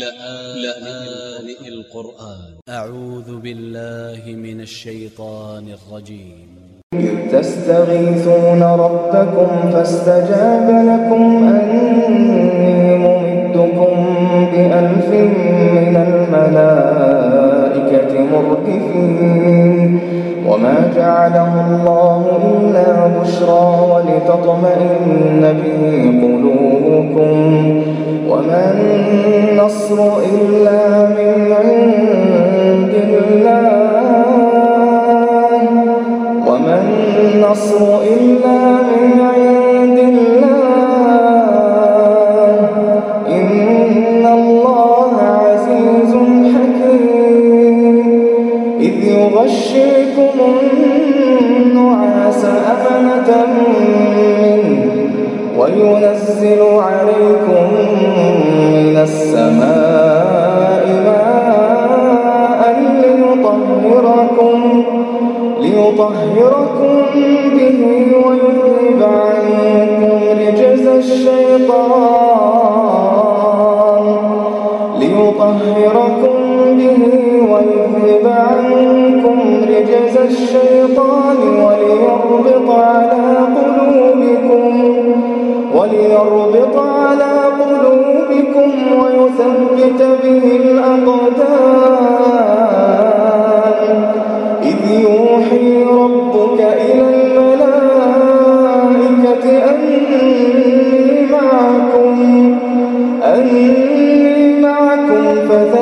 لآن القرآن. أ ع و ذ ب ا ل ل ه من ا ل ش ي ط ا ن ا ل ج ي م إذ تستغيثون ربكم فاستجاب لكم أني ممدكم بألف من الملائكة. وما جعله الله إلا بشرى ولتطمئن به قلوبكم وما النصر إلا من عند الله وما النصر إلا من عند عليكم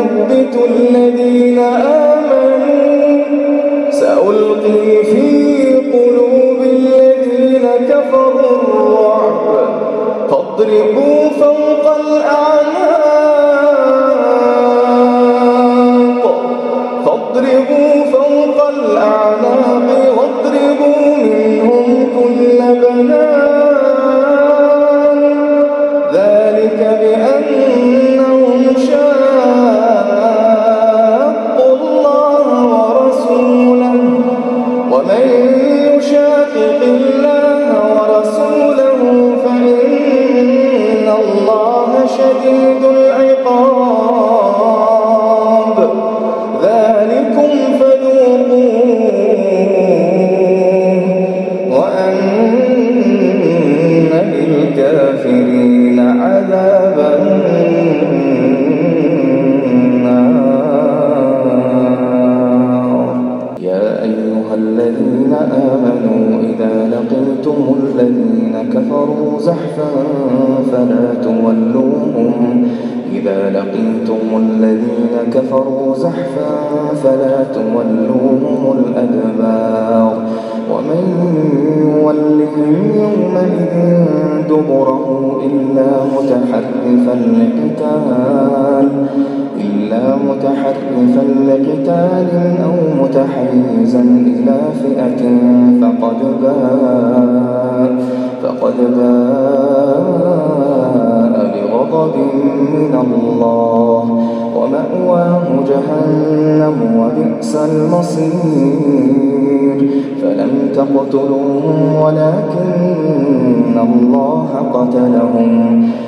فثبتوا الذين آمنوا. سألقي في قلوب الذين كفروا الرعب. فاضربوا فوق الأعناق. فاضربوا فوق الأعناق واضربوا منهم ومن يشاقق الله فلا تولوهم. إذا لقيتم الذين كفروا زحفا فلا تولوهم الأدبار. ومن يولهم يومئذ دبره إلا متحرفا لقتال إلا متحرفا لقتال أو متحيزا إلى فئة فقد باء. فقد باء بغضب من الله. ومأواه جهنم وبئس المصير. فلم تقتلوهم ولكن الله قتلهم.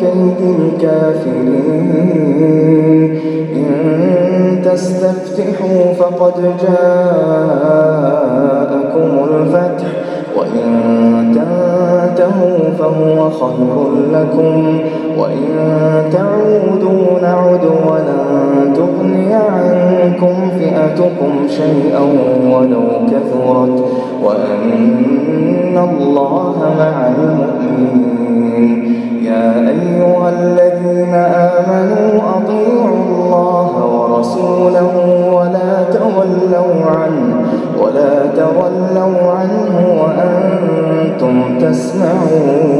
كيد الكافرين. إن تستفتحوا فقد جاءكم الفتح وإن تنتهوا فهو خير لكم وإن تعودوا نعد ولن تغني عنكم فئتكم شيئا ولو كثرت وأن الله مع المؤمنين. يا أيها الذين آمنوا أطيعوا الله ورسوله ولا تولوا عنه ولا تولوا عنه وأنتم تسمعون.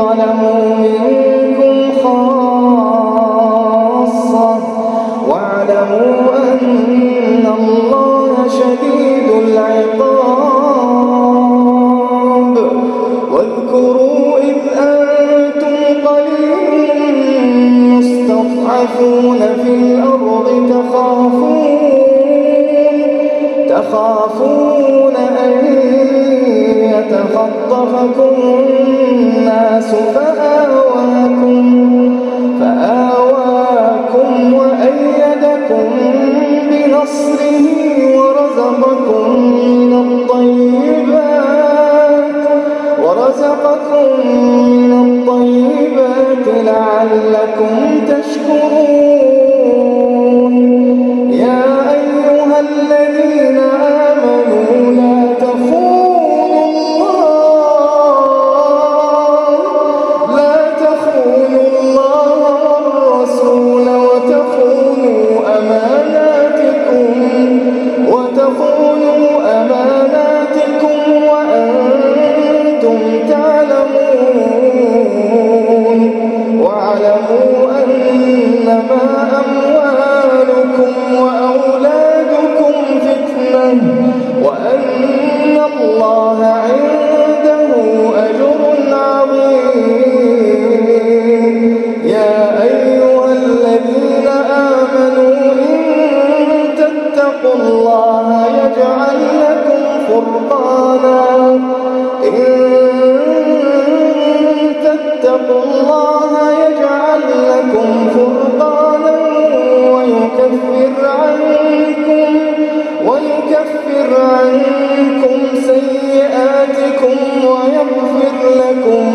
ظلموا منكم خاصة واعلموا أن الله شديد العقاب واذكروا إذ أنتم قليل مستضعفون في الأرض تخافون تخافون أن يتخطفكم الناس فآواكم فآواكم وأيدكم بنصره وتخونوا أماناتكم وأنتم تعلمون واعلموا أنما أموالكم وأولادكم فتنة وأن الله تتقوا الله يجعل لكم فرقانا ويكفر عنكم ويكفر عنكم سيئاتكم ويغفر لكم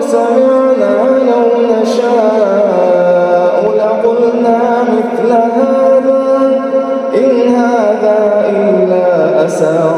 سمعنا لو نشاء لقلنا مثل هذا إن هذا إلا أساطير.